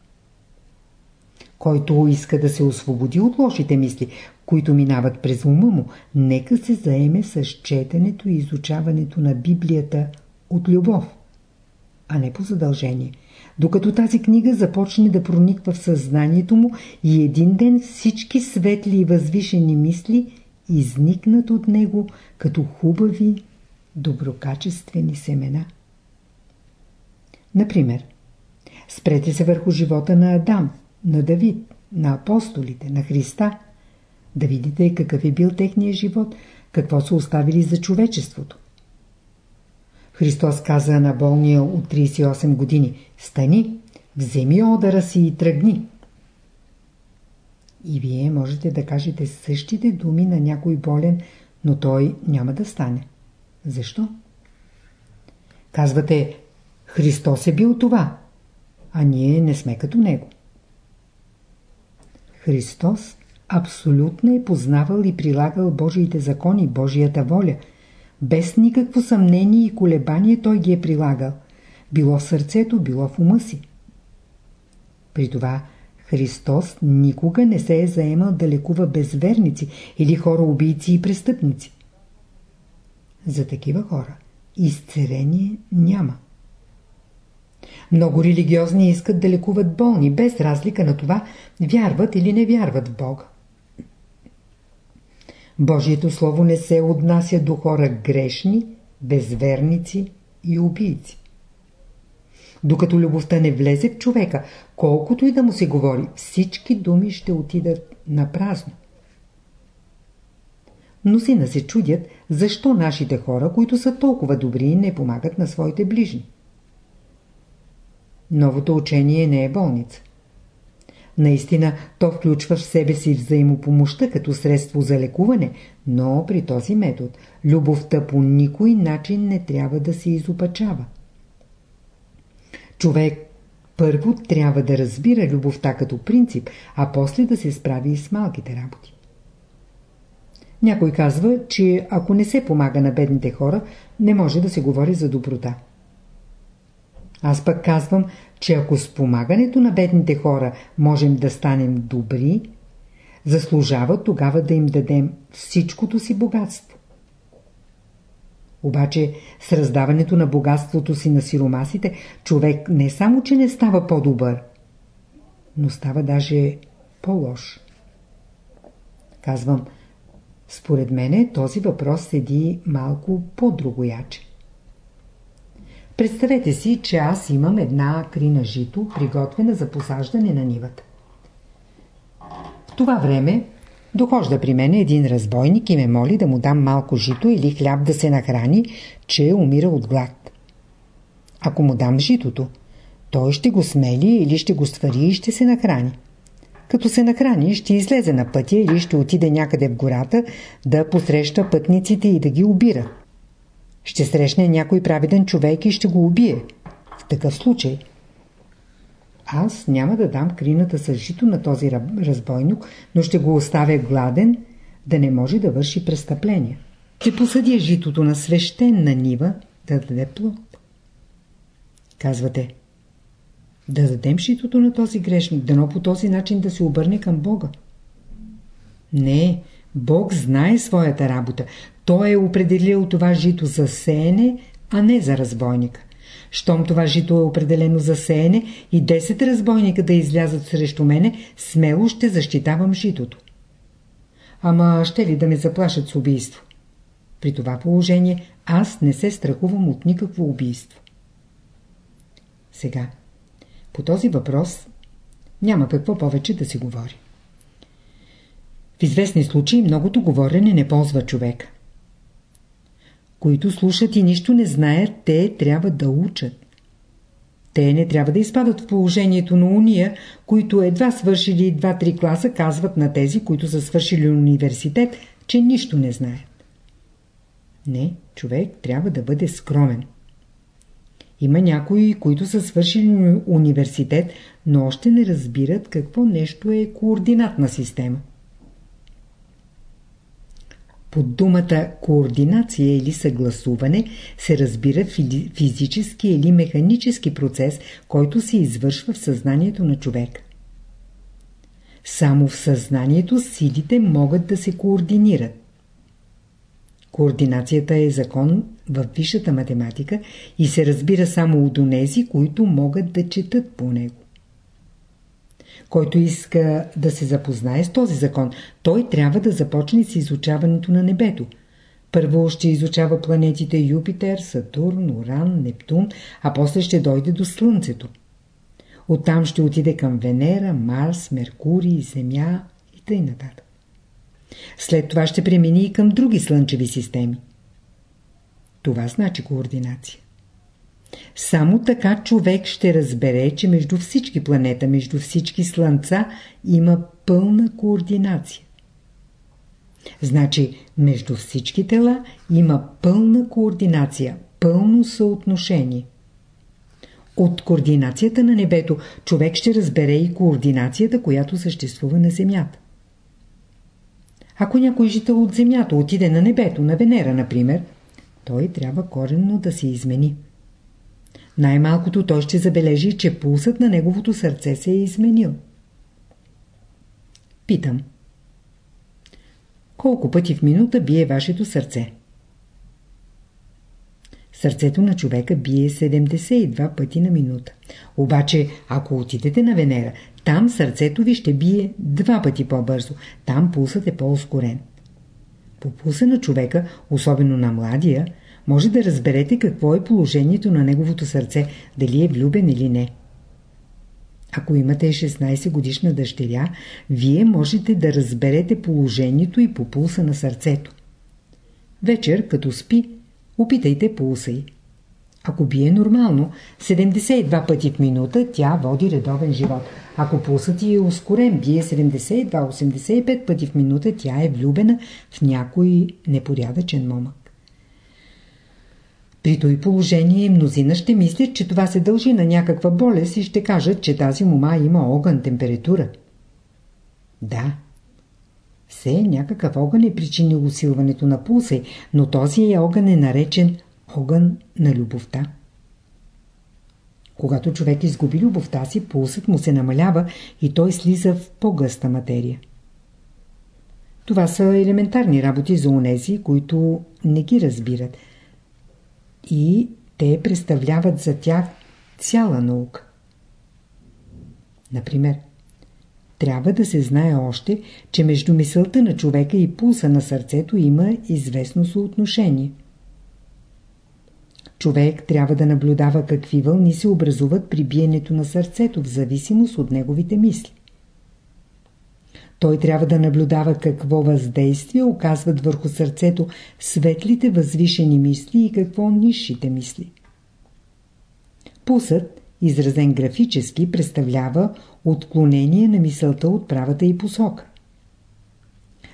Който иска да се освободи от лошите мисли, които минават през ума му, нека се заеме с четенето и изучаването на Библията от любов, а не по задължение. Докато тази книга започне да прониква в съзнанието му и един ден всички светли и възвишени мисли изникнат от него като хубави, доброкачествени семена. Например, спрете се върху живота на Адам – на Давид, на апостолите, на Христа, да видите какъв е бил техния живот, какво са оставили за човечеството. Христос каза на болния от 38 години «Стани, вземи одъра си и тръгни». И вие можете да кажете същите думи на някой болен, но той няма да стане. Защо? Казвате Христос е бил това, а ние не сме като Него. Христос абсолютно е познавал и прилагал Божиите закони, Божията воля. Без никакво съмнение и колебание той ги е прилагал. Било в сърцето, било в ума си. При това Христос никога не се е заемал да лекува безверници или хора убийци и престъпници. За такива хора изцеление няма. Много религиозни искат да лекуват болни, без разлика на това, вярват или не вярват в Бога. Божието Слово не се отнася до хора грешни, безверници и убийци. Докато любовта не влезе в човека, колкото и да му се говори, всички думи ще отидат на празно. Мнозина се чудят, защо нашите хора, които са толкова добри, не помагат на своите ближни. Новото учение не е болница. Наистина, то включва в себе си взаимопомощта като средство за лекуване, но при този метод любовта по никой начин не трябва да се изопачава. Човек първо трябва да разбира любовта като принцип, а после да се справи и с малките работи. Някой казва, че ако не се помага на бедните хора, не може да се говори за доброта. Аз пък казвам, че ако с помагането на бедните хора можем да станем добри, заслужава тогава да им дадем всичкото си богатство. Обаче с раздаването на богатството си на сиромасите, човек не само, че не става по-добър, но става даже по-лош. Казвам, според мене този въпрос седи малко по-другояче. Представете си, че аз имам една крина жито, приготвена за посаждане на нивата. В това време дохожда при мен един разбойник и ме моли да му дам малко жито или хляб да се нахрани, че умира от глад. Ако му дам житото, той ще го смели или ще го свари и ще се нахрани. Като се нахрани, ще излезе на пътя или ще отиде някъде в гората да посреща пътниците и да ги убира. Ще срещне някой праведен човек и ще го убие. В такъв случай аз няма да дам крината с жито на този разбойник, но ще го оставя гладен, да не може да върши престъпления. Ще посъдя житото на свещена нива да даде плод. Казвате, да дадем житото на този грешник, дано по този начин да се обърне към Бога. Не, Бог знае своята работа. Той е определил това жито за сеене, а не за разбойника. Щом това жито е определено за сеене и 10 разбойника да излязат срещу мене, смело ще защитавам житото. Ама ще ли да ме заплашат с убийство? При това положение аз не се страхувам от никакво убийство. Сега, по този въпрос няма какво повече да си говори. В известни случаи многото говорене не ползва човека които слушат и нищо не знаят, те трябва да учат. Те не трябва да изпадат в положението на уния, които едва свършили 2-3 класа, казват на тези, които са свършили университет, че нищо не знаят. Не, човек трябва да бъде скромен. Има някои, които са свършили университет, но още не разбират какво нещо е координатна система. Под думата координация или съгласуване се разбира физически или механически процес, който се извършва в съзнанието на човек. Само в съзнанието силите могат да се координират. Координацията е закон в висшата математика и се разбира само от онези, които могат да четат по него. Който иска да се запознае с този закон, той трябва да започне с изучаването на небето. Първо ще изучава планетите Юпитер, Сатурн, Уран, Нептун, а после ще дойде до Слънцето. Оттам ще отиде към Венера, Марс, Меркурий, Земя и т.н. След това ще премини и към други слънчеви системи. Това значи координация. Само така човек ще разбере, че между всички планета, между всички слънца има пълна координация. Значи, между всички тела има пълна координация, пълно съотношение. От координацията на небето човек ще разбере и координацията, която съществува на Земята. Ако някой жител от Земята отиде на небето, на Венера, например, той трябва коренно да се измени. Най-малкото той ще забележи, че пулсът на неговото сърце се е изменил. Питам. Колко пъти в минута бие вашето сърце? Сърцето на човека бие 72 пъти на минута. Обаче, ако отидете на Венера, там сърцето ви ще бие два пъти по-бързо. Там пулсът е по-ускорен. По пулса на човека, особено на младия, може да разберете какво е положението на неговото сърце, дали е влюбен или не. Ако имате 16 годишна дъщеря, вие можете да разберете положението и по пулса на сърцето. Вечер, като спи, опитайте пулса й. Ако бие нормално, 72 пъти в минута, тя води редовен живот. Ако пулсът ти е ускорен, бие 72-85 пъти в минута, тя е влюбена в някой непорядъчен момък. При той положение мнозина ще мислят, че това се дължи на някаква болест и ще кажат, че тази мома има огън, температура. Да, все някакъв огън е причинил усилването на пулса, но този огън е наречен огън на любовта. Когато човек изгуби любовта си, пулсът му се намалява и той слиза в по-гъста материя. Това са елементарни работи за онези, които не ги разбират – и те представляват за тях цяла наука. Например, трябва да се знае още, че между мисълта на човека и пулса на сърцето има известно съотношение. Човек трябва да наблюдава какви вълни се образуват при биенето на сърцето в зависимост от неговите мисли. Той трябва да наблюдава какво въздействие оказват върху сърцето светлите възвишени мисли и какво низшите мисли. Пусът, изразен графически, представлява отклонение на мисълта от правата и посока.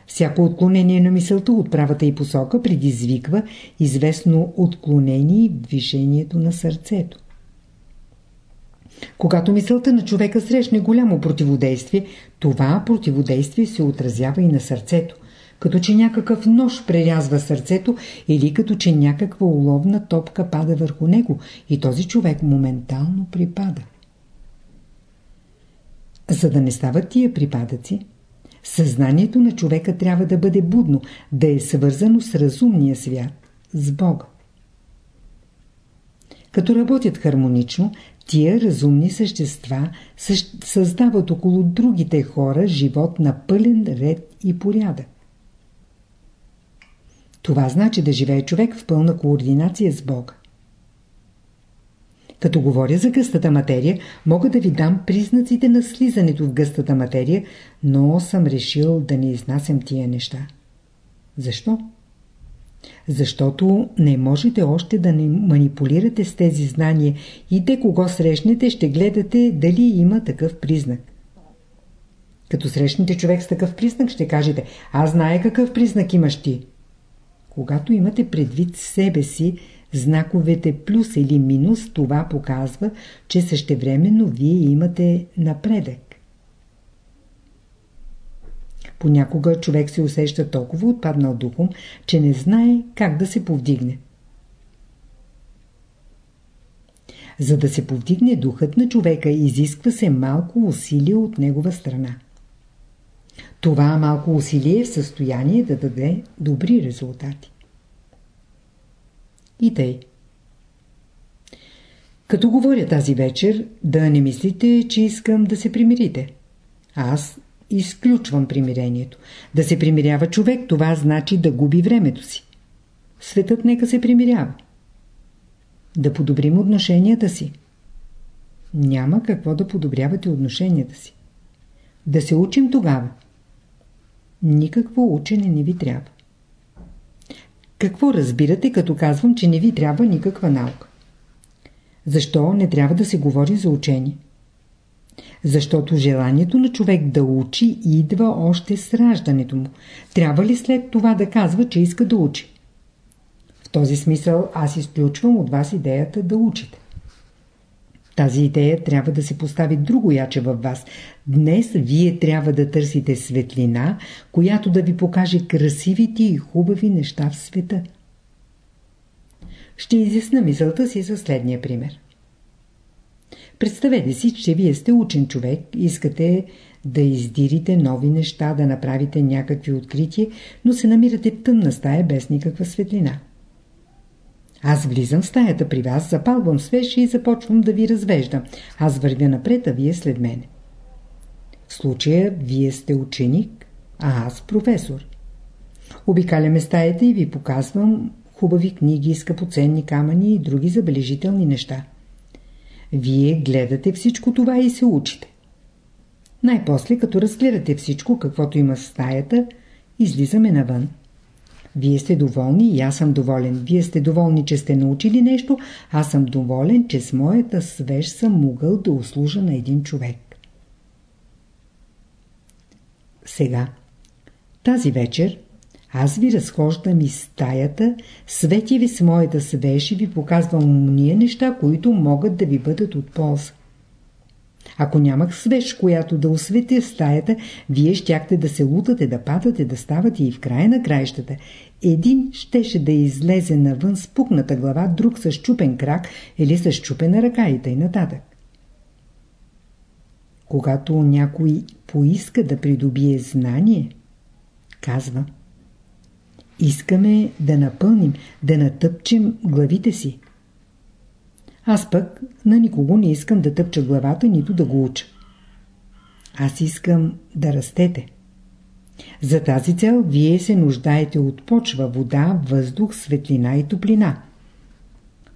Всяко отклонение на мисълта от правата и посока предизвиква известно отклонение в движението на сърцето. Когато мисълта на човека срещне голямо противодействие, това противодействие се отразява и на сърцето, като че някакъв нож прерязва сърцето или като че някаква уловна топка пада върху него и този човек моментално припада. За да не стават тия припадъци, съзнанието на човека трябва да бъде будно, да е свързано с разумния свят, с Бога. Като работят хармонично, Тия разумни същества създават около другите хора живот на пълен ред и порядък. Това значи да живее човек в пълна координация с Бога. Като говоря за гъстата материя, мога да ви дам признаците на слизането в гъстата материя, но съм решил да не изнасям тия неща. Защо? Защото не можете още да не манипулирате с тези знания и те кого срещнете ще гледате дали има такъв признак. Като срещнете човек с такъв признак ще кажете аз знае какъв признак имаш ти. Когато имате предвид себе си, знаковете плюс или минус, това показва, че същевременно вие имате напредък. Понякога човек се усеща толкова отпаднал духом, че не знае как да се повдигне. За да се повдигне духът на човека, изисква се малко усилие от негова страна. Това малко усилие е в състояние да даде добри резултати. И тъй. Като говоря тази вечер, да не мислите, че искам да се примирите. Аз изключвам примирението. Да се примирява човек, това значи да губи времето си. Светът нека се примирява. Да подобрим отношенията си. Няма какво да подобрявате отношенията си. Да се учим тогава. Никакво учене не ви трябва. Какво разбирате, като казвам, че не ви трябва никаква наука? Защо не трябва да се говори за учение? Защото желанието на човек да учи идва още с раждането му. Трябва ли след това да казва, че иска да учи? В този смисъл аз изключвам от вас идеята да учите. Тази идея трябва да се постави друго яче във вас. Днес вие трябва да търсите светлина, която да ви покаже красивите и хубави неща в света. Ще изясна мисълта си със следния пример. Представете си, че вие сте учен човек, искате да издирите нови неща, да направите някакви открития, но се намирате в тъмна стая без никаква светлина. Аз влизам в стаята при вас, запалвам свеж и започвам да ви развеждам. Аз вървя напред, а вие след мене. В случая вие сте ученик, а аз професор. Обикаляме стаята и ви показвам хубави книги, скъпоценни камъни и други забележителни неща. Вие гледате всичко това и се учите. Най-после, като разгледате всичко, каквото има в стаята, излизаме навън. Вие сте доволни и аз съм доволен. Вие сте доволни, че сте научили нещо, аз съм доволен, че с моята свеж съм могъл да услужа на един човек. Сега, тази вечер, аз ви разхождам из стаята, свети ви с моята свеж и ви показвам уния неща, които могат да ви бъдат от полза. Ако нямах свеж, която да освети стаята, вие щяхте да се лутате, да падате, да ставате и в края на краищата. Един щеше да излезе навън с пукната глава, друг с чупен крак или с чупена ръка и т.н. нататък. Когато някой поиска да придобие знание, казва Искаме да напълним, да натъпчем главите си. Аз пък на никого не искам да тъпча главата, нито да го уча. Аз искам да растете. За тази цел вие се нуждаете от почва, вода, въздух, светлина и топлина.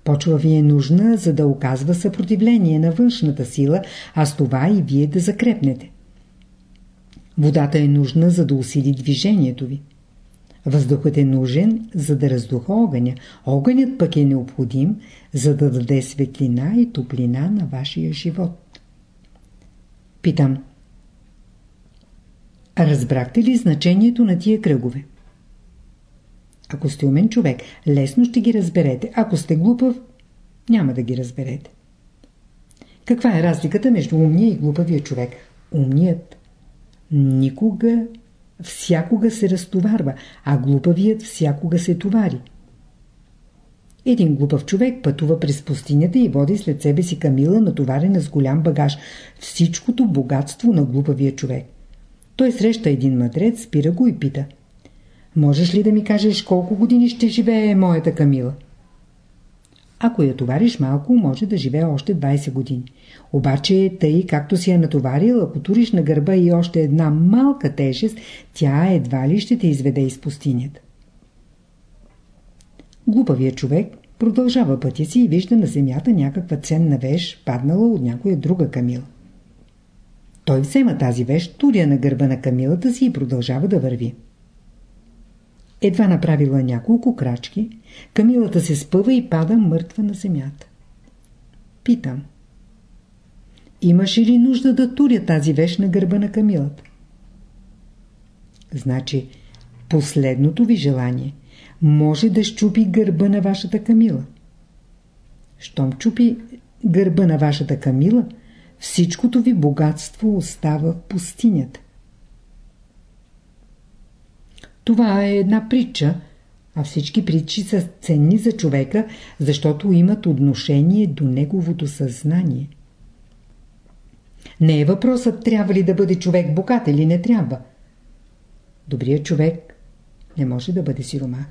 Почва ви е нужна, за да оказва съпротивление на външната сила, а с това и вие да закрепнете. Водата е нужна, за да усили движението ви. Въздухът е нужен, за да раздуха огъня. Огънят пък е необходим, за да даде светлина и топлина на вашия живот. Питам. Разбрахте ли значението на тия кръгове? Ако сте умен човек, лесно ще ги разберете. Ако сте глупав, няма да ги разберете. Каква е разликата между умния и глупавия човек? Умният никога всякога се разтоварва, а глупавият всякога се товари. Един глупав човек пътува през пустинята и води след себе си камила, натоварена с голям багаж, всичкото богатство на глупавия човек. Той среща един мъдрец, спира го и пита. Можеш ли да ми кажеш колко години ще живее моята камила? Ако я товариш малко, може да живее още 20 години. Обаче, тъй както си я натоварил, ако туриш на гърба и още една малка тежест, тя едва ли ще те изведе из пустинята. Глупавият човек продължава пътя си и вижда на земята някаква ценна вещ, паднала от някоя друга камила. Той взема тази вещ, туря на гърба на камилата си и продължава да върви. Едва направила няколко крачки, камилата се спъва и пада мъртва на земята. Питам. Имаше ли нужда да туря тази вещ на гърба на камилата? Значи, последното ви желание може да щупи гърба на вашата камила. Щом чупи гърба на вашата камила, всичкото ви богатство остава в пустинята. Това е една притча, а всички притчи са ценни за човека, защото имат отношение до неговото съзнание. Не е въпросът трябва ли да бъде човек богат или не трябва. Добрият човек не може да бъде сиромах.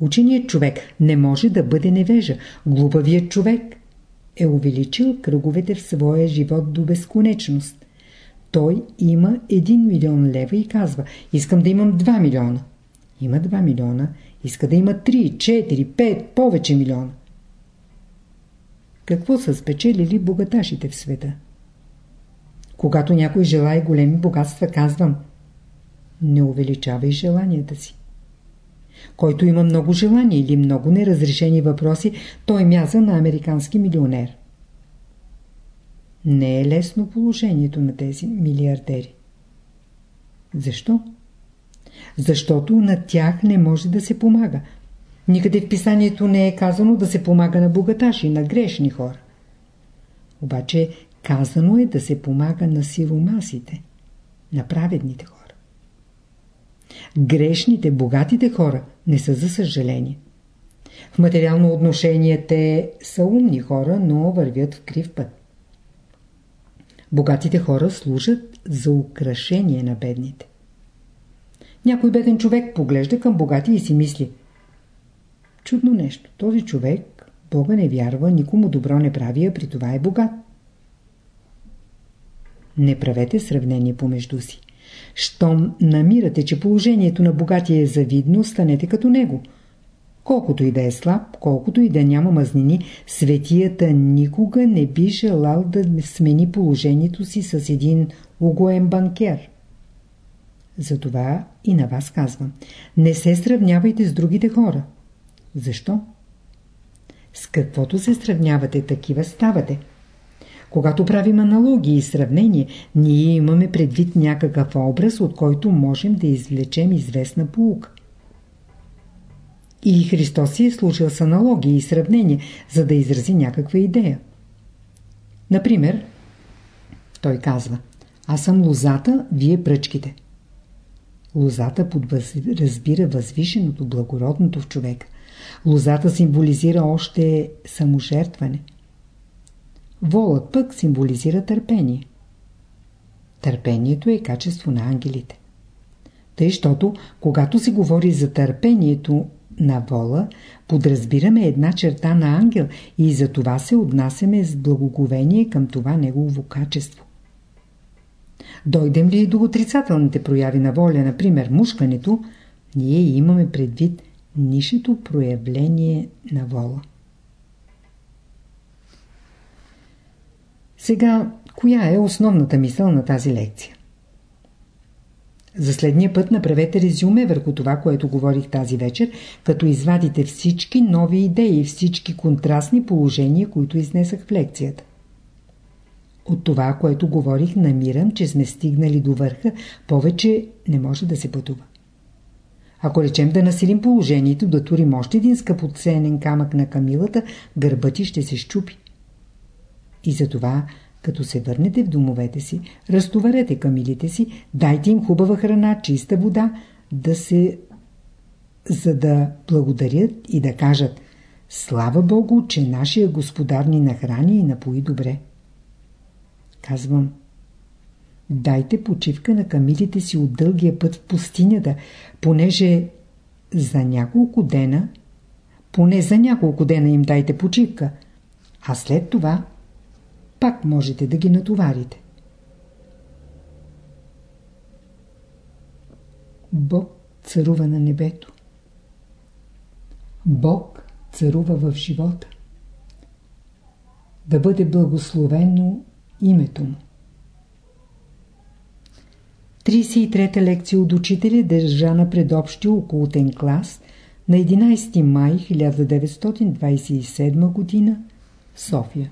Ученият човек не може да бъде невежа. Глупавият човек е увеличил кръговете в своя живот до безконечност. Той има 1 милион лева и казва, искам да имам 2 милиона. Има 2 милиона, иска да има 3, 4, 5, повече милиона. Какво са спечелили богаташите в света? Когато някой желая големи богатства, казвам, не увеличавай желанията си. Който има много желания или много неразрешени въпроси, той мяза на американски милионер. Не е лесно положението на тези милиардери. Защо? Защото на тях не може да се помага. Никъде в писанието не е казано да се помага на богаташи, на грешни хора. Обаче казано е да се помага на сиромасите, на праведните хора. Грешните, богатите хора не са за съжаление. В материално отношение те са умни хора, но вървят в крив път. Богатите хора служат за украшение на бедните. Някой беден човек поглежда към богати и си мисли Чудно нещо. Този човек Бога не вярва, никому добро не прави, а при това е богат. Не правете сравнение помежду си. Щом намирате, че положението на богатия е завидно, станете като него. Колкото и да е слаб, колкото и да няма мазнини, светията никога не би желал да смени положението си с един угоен банкер. Затова и на вас казвам. Не се сравнявайте с другите хора. Защо? С каквото се сравнявате, такива ставате. Когато правим аналогии и сравнение, ние имаме предвид някакъв образ, от който можем да извлечем известна полука. И Христос си е служил с аналогии и сравнение, за да изрази някаква идея. Например, той казва Аз съм лозата, вие пръчките. Лозата подразбира възвишеното, благородното в човека. Лозата символизира още саможертване. Волът пък символизира търпение. Търпението е качество на ангелите. Тъй, щото, когато се говори за търпението на вола, подразбираме една черта на ангел и за това се отнасяме с благоговение към това негово качество. Дойдем ли до отрицателните прояви на воля, например мушкането, ние имаме предвид нишето проявление на вола. Сега, коя е основната мисъл на тази лекция? За следния път направете резюме върху това, което говорих тази вечер, като извадите всички нови идеи, всички контрастни положения, които изнесах в лекцията. От това, което говорих, намирам, че сме стигнали до върха, повече не може да се пътува. Ако речем да насилим положението, да турим още един скъпоценен камък на камилата, гърбът ти ще се щупи. И затова, като се върнете в домовете си, разтоварете камилите си, дайте им хубава храна, чиста вода, да се... за да благодарят и да кажат Слава Богу, че нашия господар ни нахрани и напои добре. Казвам, дайте почивка на камилите си от дългия път в пустинята, понеже за няколко дена, поне за няколко дена им дайте почивка, а след това пак можете да ги натоварите. Бог царува на небето. Бог царува в живота. Да бъде благословено името му. 33-та лекция от учителя държана пред общия околотен клас на 11 май 1927 г. София.